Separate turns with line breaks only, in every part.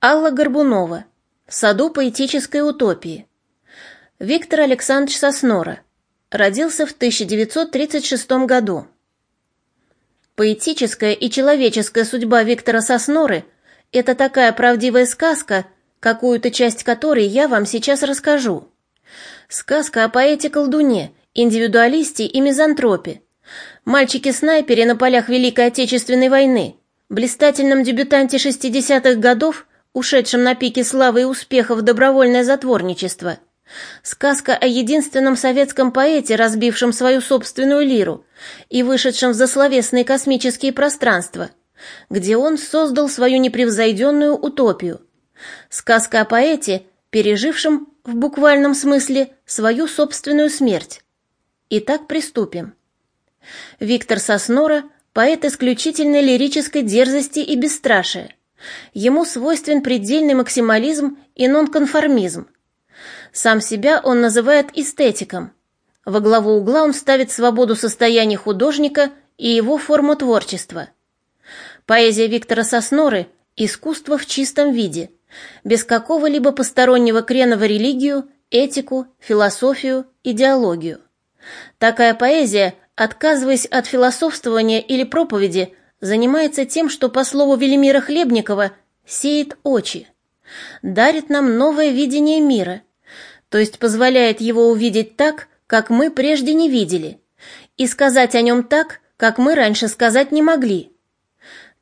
Алла Горбунова. В саду поэтической утопии. Виктор Александрович Соснора. Родился в 1936 году. Поэтическая и человеческая судьба Виктора Сосноры – это такая правдивая сказка, какую-то часть которой я вам сейчас расскажу. Сказка о поэте-колдуне, индивидуалисте и мизантропе. Мальчике-снайпере на полях Великой Отечественной войны, блистательном дебютанте 60-х годов – ушедшем на пике славы и успеха в добровольное затворничество. Сказка о единственном советском поэте, разбившем свою собственную лиру и вышедшем в засловесные космические пространства, где он создал свою непревзойденную утопию. Сказка о поэте, пережившем в буквальном смысле свою собственную смерть. Итак, приступим. Виктор Соснора – поэт исключительной лирической дерзости и бесстрашия. Ему свойствен предельный максимализм и нонконформизм. Сам себя он называет эстетиком. Во главу угла он ставит свободу состояния художника и его форму творчества. Поэзия Виктора Сосноры – искусство в чистом виде, без какого-либо постороннего крена в религию, этику, философию, идеологию. Такая поэзия, отказываясь от философствования или проповеди, занимается тем, что, по слову Велимира Хлебникова, сеет очи, дарит нам новое видение мира, то есть позволяет его увидеть так, как мы прежде не видели, и сказать о нем так, как мы раньше сказать не могли.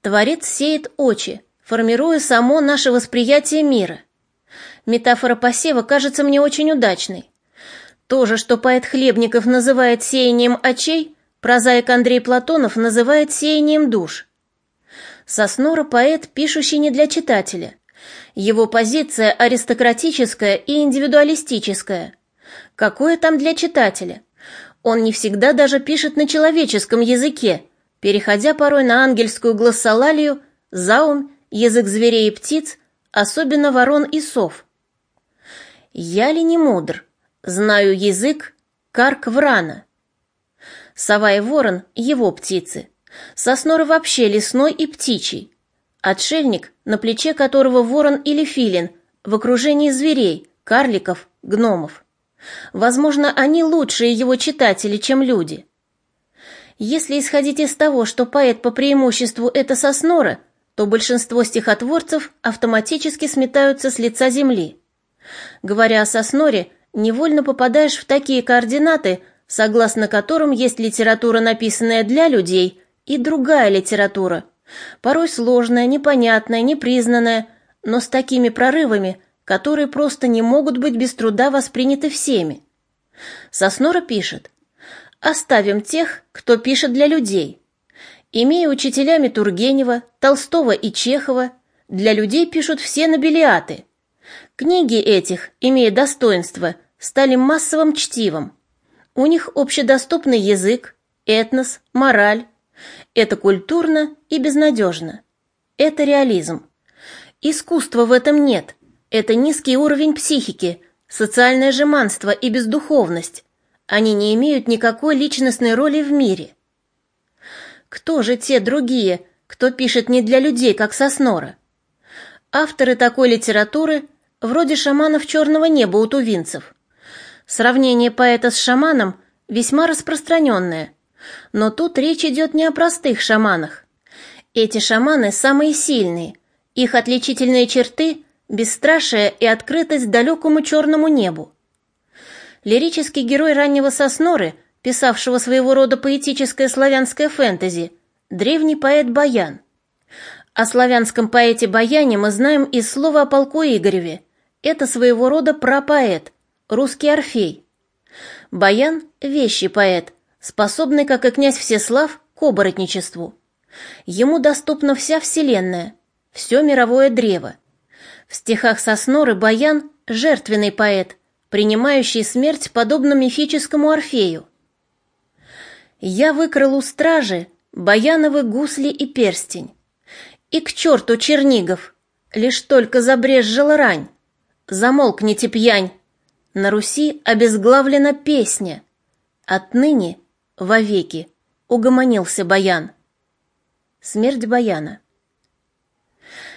Творец сеет очи, формируя само наше восприятие мира. Метафора посева кажется мне очень удачной. То же, что поэт Хлебников называет сеянием очей, Прозаик Андрей Платонов называет сеянием душ. Соснора – поэт, пишущий не для читателя. Его позиция аристократическая и индивидуалистическая. Какое там для читателя? Он не всегда даже пишет на человеческом языке, переходя порой на ангельскую глоссолалию, заум, язык зверей и птиц, особенно ворон и сов. Я ли не мудр? Знаю язык, карк врана. Сова и ворон — его птицы. Соснор вообще лесной и птичий. Отшельник, на плече которого ворон или филин, в окружении зверей, карликов, гномов. Возможно, они лучшие его читатели, чем люди. Если исходить из того, что поэт по преимуществу это Соснора, то большинство стихотворцев автоматически сметаются с лица земли. Говоря о Сосноре, невольно попадаешь в такие координаты – согласно которым есть литература, написанная для людей, и другая литература, порой сложная, непонятная, непризнанная, но с такими прорывами, которые просто не могут быть без труда восприняты всеми. Соснора пишет «Оставим тех, кто пишет для людей. Имея учителями Тургенева, Толстого и Чехова, для людей пишут все нобелиаты. Книги этих, имея достоинство, стали массовым чтивом. У них общедоступный язык, этнос, мораль. Это культурно и безнадежно. Это реализм. Искусства в этом нет. Это низкий уровень психики, социальное жеманство и бездуховность. Они не имеют никакой личностной роли в мире. Кто же те другие, кто пишет не для людей, как Соснора? Авторы такой литературы, вроде шаманов черного неба у тувинцев. Сравнение поэта с шаманом весьма распространенное, но тут речь идет не о простых шаманах. Эти шаманы самые сильные, их отличительные черты – бесстрашие и открытость далекому черному небу. Лирический герой раннего Сосноры, писавшего своего рода поэтическое славянское фэнтези, древний поэт Баян. О славянском поэте Баяне мы знаем из слова о полку Игореве. Это своего рода прапоэт, русский Орфей. Баян – вещий поэт, способный, как и князь Всеслав, к оборотничеству. Ему доступна вся вселенная, все мировое древо. В стихах Сосноры Баян – жертвенный поэт, принимающий смерть подобно мифическому Орфею. «Я выкрал у стражи Баяновы гусли и перстень. И к черту Чернигов, лишь только забрезжила рань. Замолкните, пьянь, на Руси обезглавлена песня. Отныне, вовеки, угомонился Баян. Смерть Баяна.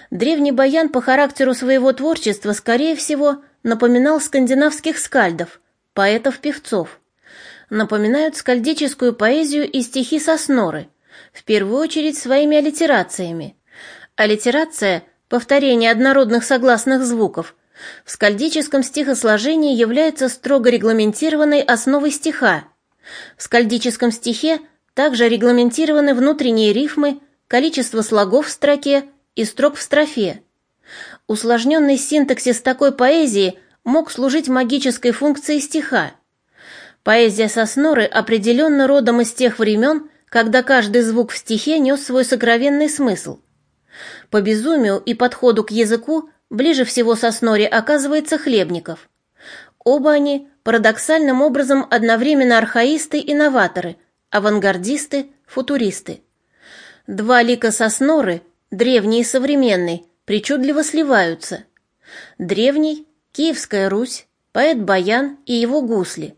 Древний баян по характеру своего творчества, скорее всего, напоминал скандинавских скальдов, поэтов-певцов. Напоминают скальдическую поэзию и стихи Сосноры, в первую очередь своими аллитерациями. Аллитерация – повторение однородных согласных звуков – в скальдическом стихосложении является строго регламентированной основой стиха. В скальдическом стихе также регламентированы внутренние рифмы, количество слогов в строке и строк в строфе. Усложненный синтаксис такой поэзии мог служить магической функцией стиха. Поэзия Сосноры определенно родом из тех времен, когда каждый звук в стихе нес свой сокровенный смысл. По безумию и подходу к языку ближе всего Сосноре оказывается Хлебников. Оба они парадоксальным образом одновременно архаисты и новаторы, авангардисты, футуристы. Два лика Сосноры древний и современный, причудливо сливаются. Древний – Киевская Русь, поэт Баян и его гусли.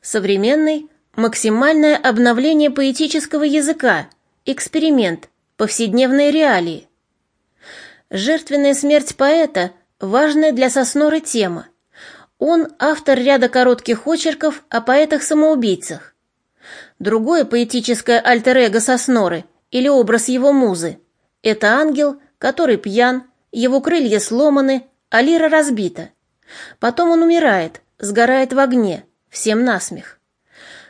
Современный – максимальное обновление поэтического языка, эксперимент, повседневные реалии. Жертвенная смерть поэта – важная для Сосноры тема. Он автор ряда коротких очерков о поэтах-самоубийцах. Другое поэтическое альтер-эго Сосноры или образ его музы – это ангел, который пьян, его крылья сломаны, а лира разбита. Потом он умирает, сгорает в огне, всем насмех.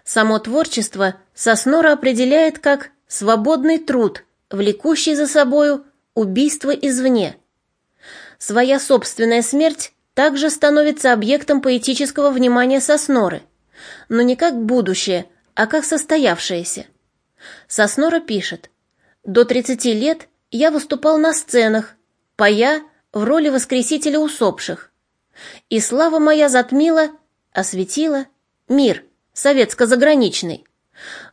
Само творчество Соснора определяет как свободный труд, влекущий за собою убийство извне. Своя собственная смерть также становится объектом поэтического внимания Сосноры, но не как будущее, а как состоявшееся. Соснора пишет, «До 30 лет я выступал на сценах, поя в роли воскресителя усопших. И слава моя затмила, осветила мир, советско-заграничный.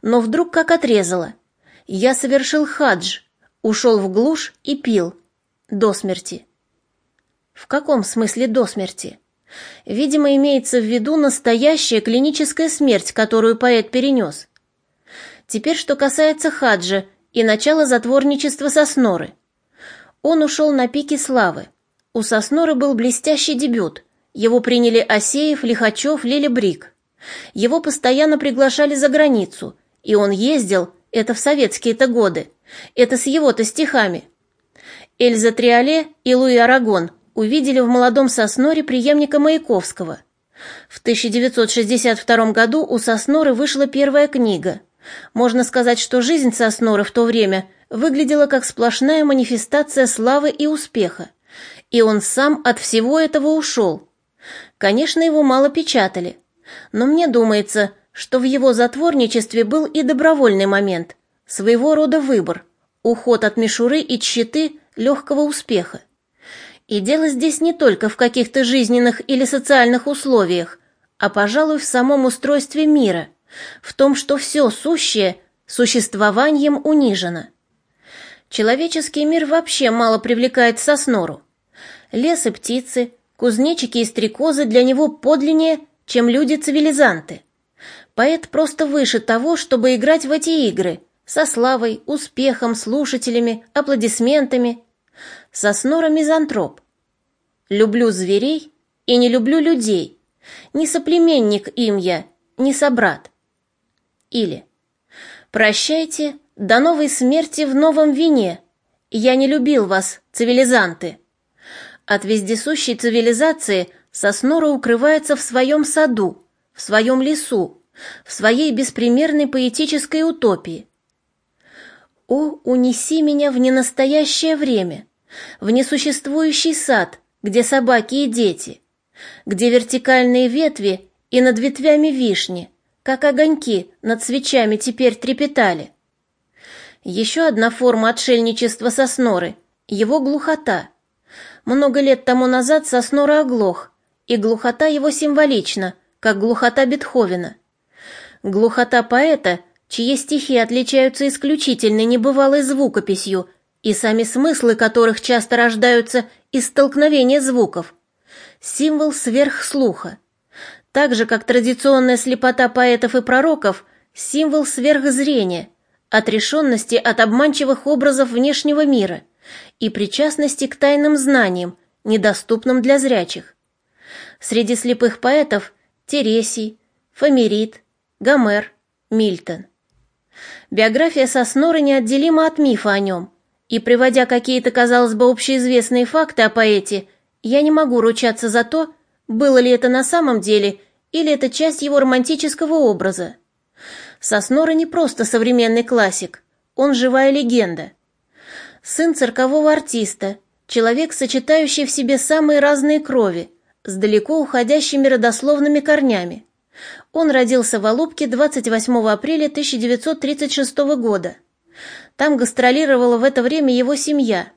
Но вдруг как отрезала. Я совершил хадж, ушел в глушь и пил. До смерти. В каком смысле до смерти? Видимо, имеется в виду настоящая клиническая смерть, которую поэт перенес. Теперь, что касается хаджа и начало затворничества Сосноры. Он ушел на пике славы. У Сосноры был блестящий дебют. Его приняли Осеев, Лихачев, Лили Брик. Его постоянно приглашали за границу, и он ездил, это в советские-то годы, это с его-то стихами. Эльза Триоле и Луи Арагон увидели в молодом Сосноре преемника Маяковского. В 1962 году у Сосноры вышла первая книга – можно сказать, что жизнь Соснора в то время выглядела как сплошная манифестация славы и успеха, и он сам от всего этого ушел. Конечно, его мало печатали, но мне думается, что в его затворничестве был и добровольный момент, своего рода выбор, уход от мишуры и тщеты легкого успеха. И дело здесь не только в каких-то жизненных или социальных условиях, а, пожалуй, в самом устройстве мира, в том, что все сущее существованием унижено. Человеческий мир вообще мало привлекает соснору. Лес и птицы, кузнечики и стрекозы для него подлиннее, чем люди-цивилизанты. Поэт просто выше того, чтобы играть в эти игры, со славой, успехом, слушателями, аплодисментами. Соснора мизантроп. Люблю зверей и не люблю людей. Не соплеменник им я, не собрат. Или «Прощайте, до новой смерти в новом вине. Я не любил вас, цивилизанты». От вездесущей цивилизации Соснора укрывается в своем саду, в своем лесу, в своей беспримерной поэтической утопии. «О, унеси меня в ненастоящее время, в несуществующий сад, где собаки и дети, где вертикальные ветви и над ветвями вишни, как огоньки над свечами теперь трепетали. Еще одна форма отшельничества Сосноры — его глухота. Много лет тому назад Соснора оглох, и глухота его символична, как глухота Бетховена. Глухота поэта, чьи стихи отличаются исключительной небывалой звукописью, и сами смыслы которых часто рождаются из столкновения звуков. Символ сверхслуха. Так же, как традиционная слепота поэтов и пророков – символ сверхзрения, отрешенности от обманчивых образов внешнего мира, и причастности к тайным знаниям, недоступным для зрячих. Среди слепых поэтов Тересий, Фомерит, Гомер, Мильтон. Биография Сосноры неотделима от мифа о нем, и, приводя какие-то, казалось бы, общеизвестные факты о поэте, я не могу ручаться за то, было ли это на самом деле или это часть его романтического образа. Соснора не просто современный классик, он живая легенда. Сын циркового артиста, человек, сочетающий в себе самые разные крови, с далеко уходящими родословными корнями. Он родился в Алупке 28 апреля 1936 года. Там гастролировала в это время его семья.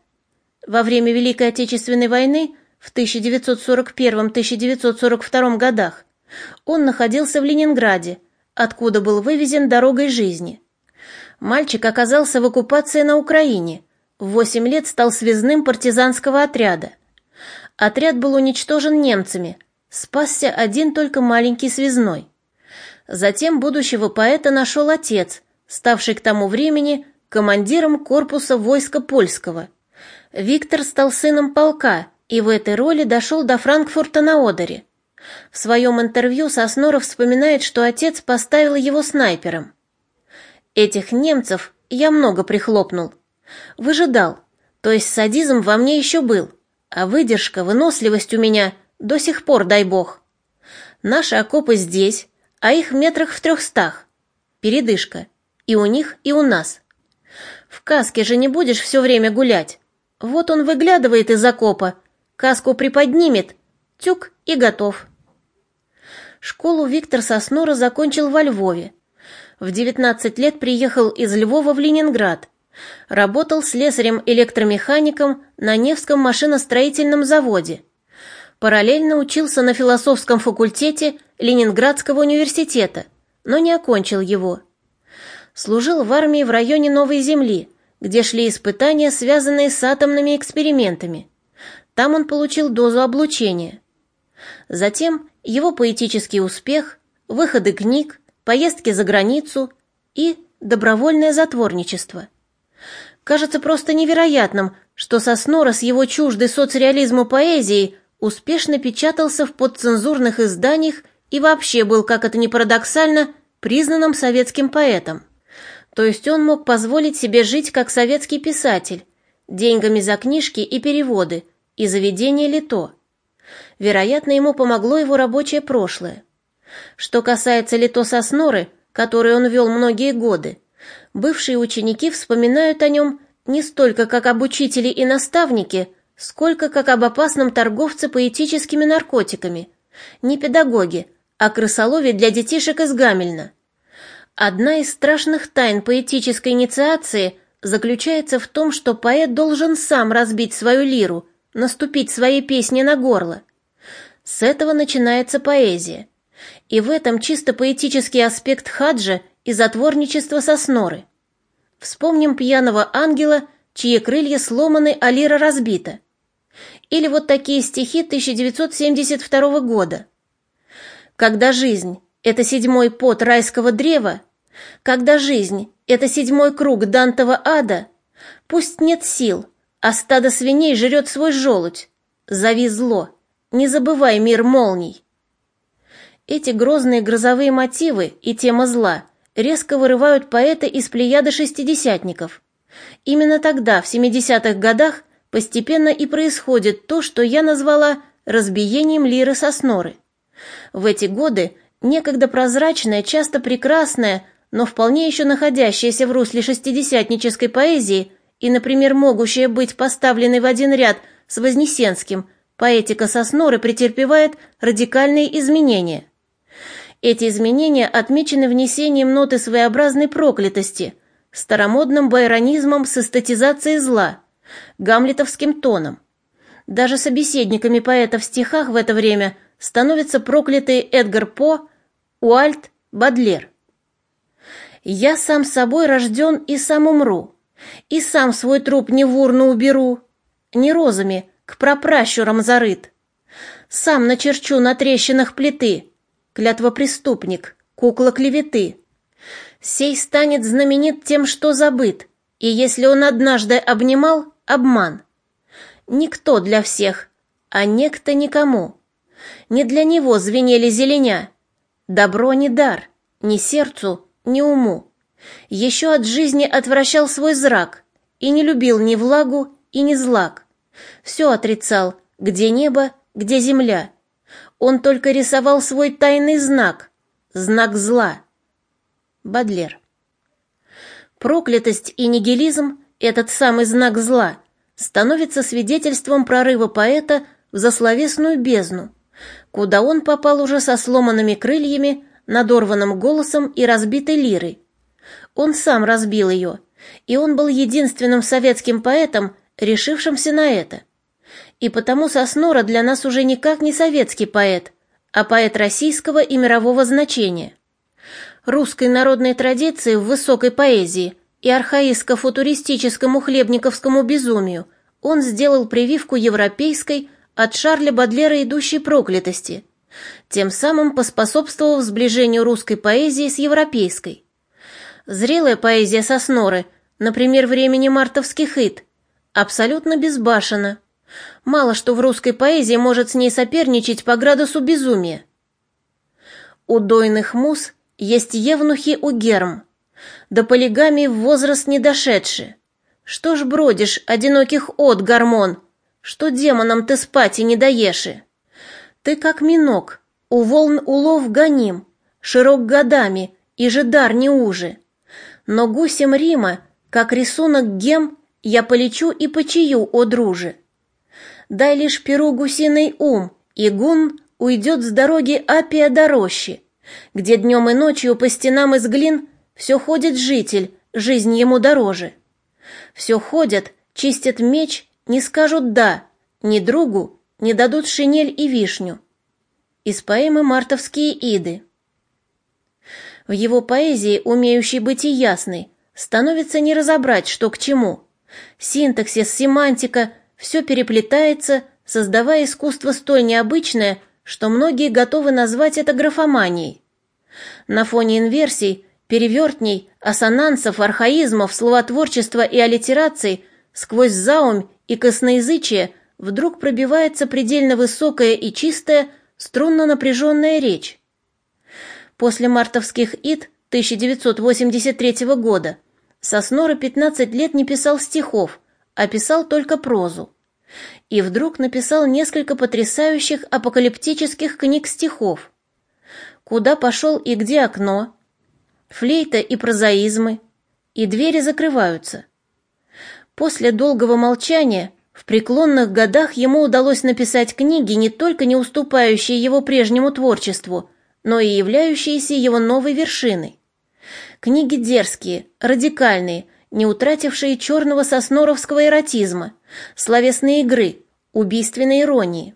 Во время Великой Отечественной войны в 1941-1942 годах он находился в Ленинграде, откуда был вывезен дорогой жизни. Мальчик оказался в оккупации на Украине, в 8 лет стал связным партизанского отряда. Отряд был уничтожен немцами, спасся один только маленький связной. Затем будущего поэта нашел отец, ставший к тому времени командиром корпуса войска польского. Виктор стал сыном полка и в этой роли дошел до Франкфурта на Одере. В своем интервью Сосноров вспоминает, что отец поставил его снайпером. Этих немцев я много прихлопнул. Выжидал, то есть садизм во мне еще был, а выдержка, выносливость у меня до сих пор, дай бог. Наши окопы здесь, а их метрах в трехстах. Передышка. И у них, и у нас. В каске же не будешь все время гулять. Вот он выглядывает из окопа, каску приподнимет, тюк и готов. Школу Виктор Соснора закончил во Львове. В 19 лет приехал из Львова в Ленинград. Работал слесарем-электромехаником на Невском машиностроительном заводе. Параллельно учился на философском факультете Ленинградского университета, но не окончил его. Служил в армии в районе Новой Земли, где шли испытания, связанные с атомными экспериментами. Там он получил дозу облучения. Затем его поэтический успех, выходы книг, поездки за границу и добровольное затворничество. Кажется просто невероятным, что Соснора с его чуждой соцреализму поэзией успешно печатался в подцензурных изданиях и вообще был, как это ни парадоксально, признанным советским поэтом. То есть он мог позволить себе жить как советский писатель, деньгами за книжки и переводы – и заведение Лито. Вероятно, ему помогло его рабочее прошлое. Что касается Лито Сосноры, который он вел многие годы, бывшие ученики вспоминают о нем не столько как об учителе и наставнике, сколько как об опасном торговце поэтическими наркотиками, не педагоге, а крысолове для детишек из Гамельна. Одна из страшных тайн поэтической инициации заключается в том, что поэт должен сам разбить свою лиру – наступить своей песне на горло. С этого начинается поэзия. И в этом чисто поэтический аспект хаджа и затворничества сосноры. Вспомним пьяного ангела, чьи крылья сломаны, а лира разбита. Или вот такие стихи 1972 года. Когда жизнь — это седьмой пот райского древа, когда жизнь — это седьмой круг Дантова ада, пусть нет сил — а стадо свиней жрет свой желудь. Зови зло, не забывай мир молний. Эти грозные грозовые мотивы и тема зла резко вырывают поэта из плеяды шестидесятников. Именно тогда, в 70-х годах, постепенно и происходит то, что я назвала разбиением лиры сосноры. В эти годы некогда прозрачная, часто прекрасная, но вполне еще находящаяся в русле шестидесятнической поэзии и, например, могущая быть поставленной в один ряд с Вознесенским, поэтика Сосноры претерпевает радикальные изменения. Эти изменения отмечены внесением ноты своеобразной проклятости, старомодным байронизмом с эстетизацией зла, гамлетовским тоном. Даже собеседниками поэта в стихах в это время становятся проклятые Эдгар По, Уальт, Бадлер. «Я сам собой рожден и сам умру», и сам свой труп не в урну уберу, не розами, к прапращурам зарыт. Сам начерчу на трещинах плиты, клятва преступник, кукла клеветы. Сей станет знаменит тем, что забыт, и если он однажды обнимал, обман. Никто для всех, а некто никому. Не для него звенели зеленя. Добро не дар, ни сердцу, ни уму. Еще от жизни отвращал свой зрак и не любил ни влагу и ни злак. Все отрицал, где небо, где земля. Он только рисовал свой тайный знак, знак зла. Бадлер. Проклятость и нигилизм, этот самый знак зла, становится свидетельством прорыва поэта в засловесную бездну, куда он попал уже со сломанными крыльями, надорванным голосом и разбитой лирой. Он сам разбил ее, и он был единственным советским поэтом, решившимся на это. И потому Соснора для нас уже никак не советский поэт, а поэт российского и мирового значения. Русской народной традиции в высокой поэзии и архаистско-футуристическому хлебниковскому безумию он сделал прививку европейской, от Шарля Бадлера идущей проклятости, тем самым поспособствовав сближению русской поэзии с европейской. Зрелая поэзия Сосноры, например, «Времени мартовских ид», абсолютно безбашена. Мало что в русской поэзии может с ней соперничать по градусу безумия. У дойных мус есть евнухи у герм, до полигамии в возраст не дошедшие. Что ж бродишь, одиноких от гормон, что демонам ты спать и не даеши? Ты как минок, у волн улов гоним, широк годами, и же дар не уже. Но гусем Рима, как рисунок гем, я полечу и почию, о друже. Дай лишь перу гусиный ум, и гун уйдет с дороги Апия до рощи, где днем и ночью по стенам из глин все ходит житель, жизнь ему дороже. Все ходят, чистят меч не скажут «да», ни другу не дадут шинель и вишню. Из поэмы «Мартовские иды». В его поэзии, умеющей быть и ясной, становится не разобрать, что к чему. Синтаксис, семантика – все переплетается, создавая искусство столь необычное, что многие готовы назвать это графоманией. На фоне инверсий, перевертней, ассонансов, архаизмов, словотворчества и аллитераций сквозь заумь и косноязычие вдруг пробивается предельно высокая и чистая, струнно-напряженная речь. После мартовских ид 1983 года Соснора 15 лет не писал стихов, а писал только прозу. И вдруг написал несколько потрясающих апокалиптических книг стихов. «Куда пошел и где окно», «Флейта и прозаизмы», и двери закрываются – После долгого молчания в преклонных годах ему удалось написать книги, не только не уступающие его прежнему творчеству, но и являющиеся его новой вершиной. Книги дерзкие, радикальные, не утратившие черного сосноровского эротизма, словесной игры, убийственной иронии.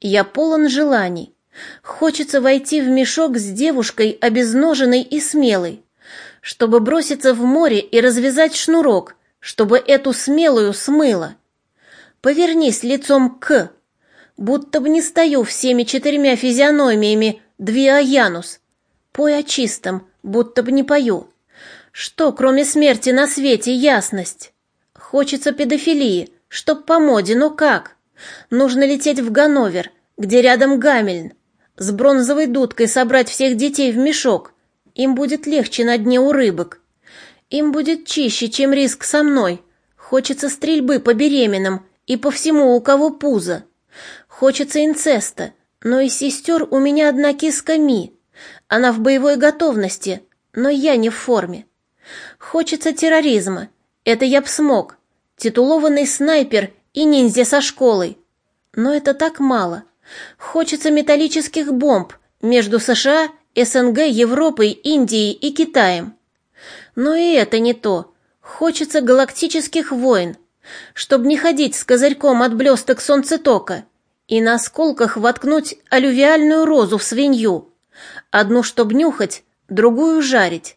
Я полон желаний. Хочется войти в мешок с девушкой, обезноженной и смелой, чтобы броситься в море и развязать шнурок, чтобы эту смелую смыло. Повернись лицом к, будто бы не стою всеми четырьмя физиономиями Двиаянус. Пой о чистом, будто бы не пою. Что, кроме смерти на свете, ясность? Хочется педофилии, чтоб по моде, но как? Нужно лететь в Ганновер, где рядом Гамельн. С бронзовой дудкой собрать всех детей в мешок. Им будет легче на дне у рыбок. Им будет чище, чем риск со мной. Хочется стрельбы по беременным и по всему, у кого пузо. Хочется инцеста, но из сестер у меня одна киска Ми. Она в боевой готовности, но я не в форме. Хочется терроризма. Это я б смог. Титулованный снайпер и ниндзя со школой. Но это так мало. Хочется металлических бомб между США, СНГ, Европой, Индией и Китаем. Но и это не то. Хочется галактических войн, чтобы не ходить с козырьком от блесток солнцетока и на осколках воткнуть алювиальную розу в свинью. Одну, чтоб нюхать, другую жарить.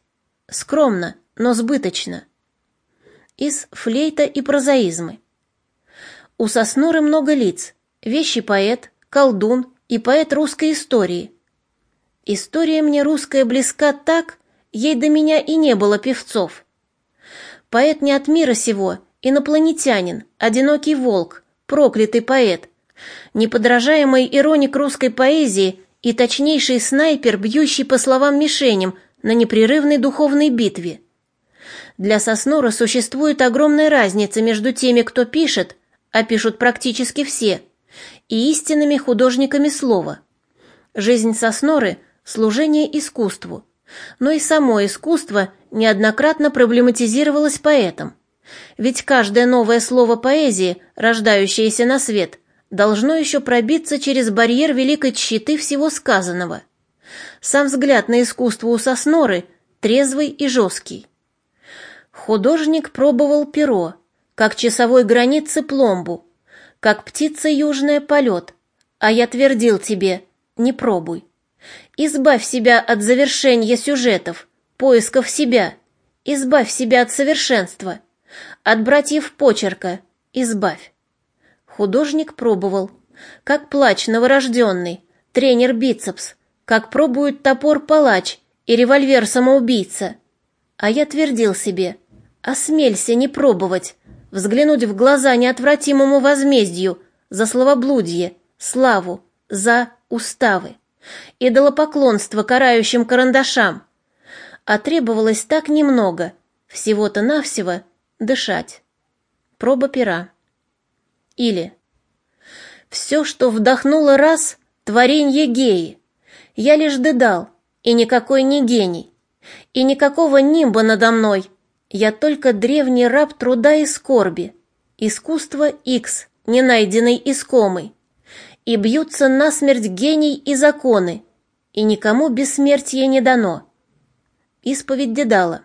Скромно, но сбыточно. Из флейта и прозаизмы. У Соснуры много лиц. Вещий поэт, колдун и поэт русской истории. История мне русская близка так, ей до меня и не было певцов. Поэт не от мира сего, инопланетянин, одинокий волк, проклятый поэт, неподражаемый ироник русской поэзии и точнейший снайпер, бьющий по словам мишеням на непрерывной духовной битве. Для Соснора существует огромная разница между теми, кто пишет, а пишут практически все, и истинными художниками слова. Жизнь Сосноры – служение искусству, но и само искусство неоднократно проблематизировалось поэтом. Ведь каждое новое слово поэзии, рождающееся на свет, должно еще пробиться через барьер великой тщеты всего сказанного. Сам взгляд на искусство у Сосноры трезвый и жесткий. Художник пробовал перо, как часовой границы пломбу, как птица южная полет, а я твердил тебе, не пробуй. Избавь себя от завершения сюжетов, поисков себя, избавь себя от совершенства, от братьев почерка, избавь. Художник пробовал, как плач новорожденный, тренер бицепс, как пробует топор палач и револьвер самоубийца. А я твердил себе, осмелься не пробовать, взглянуть в глаза неотвратимому возмездию за словоблудие, славу, за уставы, идолопоклонство карающим карандашам. А требовалось так немного, всего-то навсего дышать. Проба пера. Или «Все, что вдохнуло раз, творенье геи. Я лишь дедал, и никакой не гений, и никакого нимба надо мной. Я только древний раб труда и скорби, искусство X, не найденный искомый. И бьются насмерть гений и законы, и никому бессмертие не дано». Исповедь Дедала.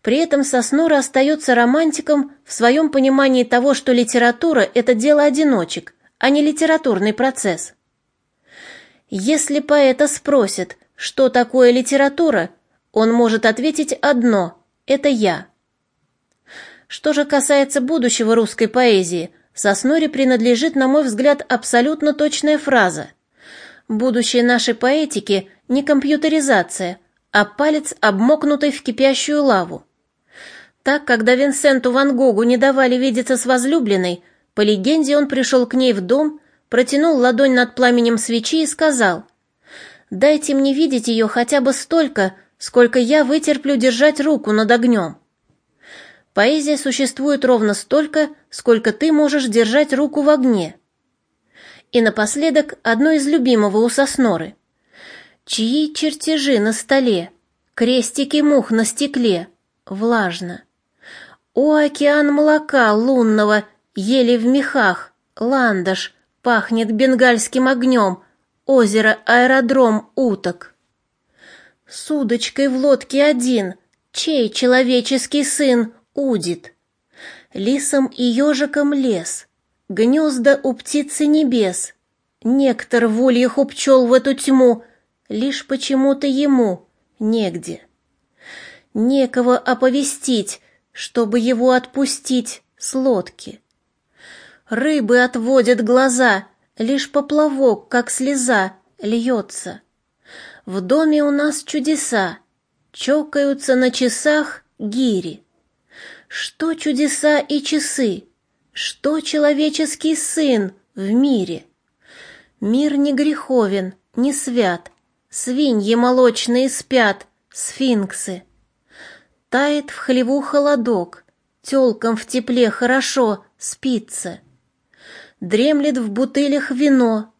При этом Соснора остается романтиком в своем понимании того, что литература – это дело одиночек, а не литературный процесс. Если поэта спросят, что такое литература, он может ответить одно – это я. Что же касается будущего русской поэзии, Сосноре принадлежит, на мой взгляд, абсолютно точная фраза. Будущее нашей поэтики не компьютеризация, а палец, обмокнутый в кипящую лаву. Так, когда Винсенту Ван Гогу не давали видеться с возлюбленной, по легенде он пришел к ней в дом, протянул ладонь над пламенем свечи и сказал, «Дайте мне видеть ее хотя бы столько, сколько я вытерплю держать руку над огнем». Поэзия существует ровно столько, сколько ты можешь держать руку в огне. И напоследок одно из любимого у Сосноры. Чьи чертежи на столе, крестики мух на стекле, влажно. О, океан молока лунного, еле в мехах, ландыш, пахнет бенгальским огнем, озеро, аэродром, уток. С удочкой в лодке один, чей человеческий сын удит. Лисом и ежиком лес, гнезда у птицы небес. Нектор в ульях у пчел в эту тьму, лишь почему-то ему негде. Некого оповестить, чтобы его отпустить с лодки. Рыбы отводят глаза, лишь поплавок, как слеза, льется. В доме у нас чудеса, чокаются на часах гири. Что чудеса и часы? Что человеческий сын в мире? Мир не греховен, не свят, свиньи молочные спят, сфинксы. Тает в хлеву холодок, тёлкам в тепле хорошо спится. Дремлет в бутылях вино,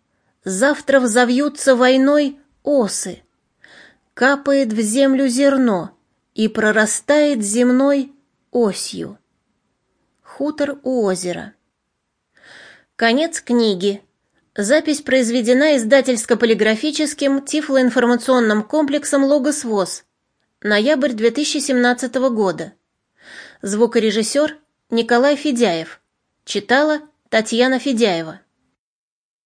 завтра взовьются войной осы. Капает в землю зерно и прорастает земной осью. Хутор у озера. Конец книги. Запись произведена издательско-полиграфическим тифлоинформационным комплексом «Логос ВОЗ» Ноябрь 2017 года. Звукорежиссер Николай Федяев. Читала Татьяна Федяева.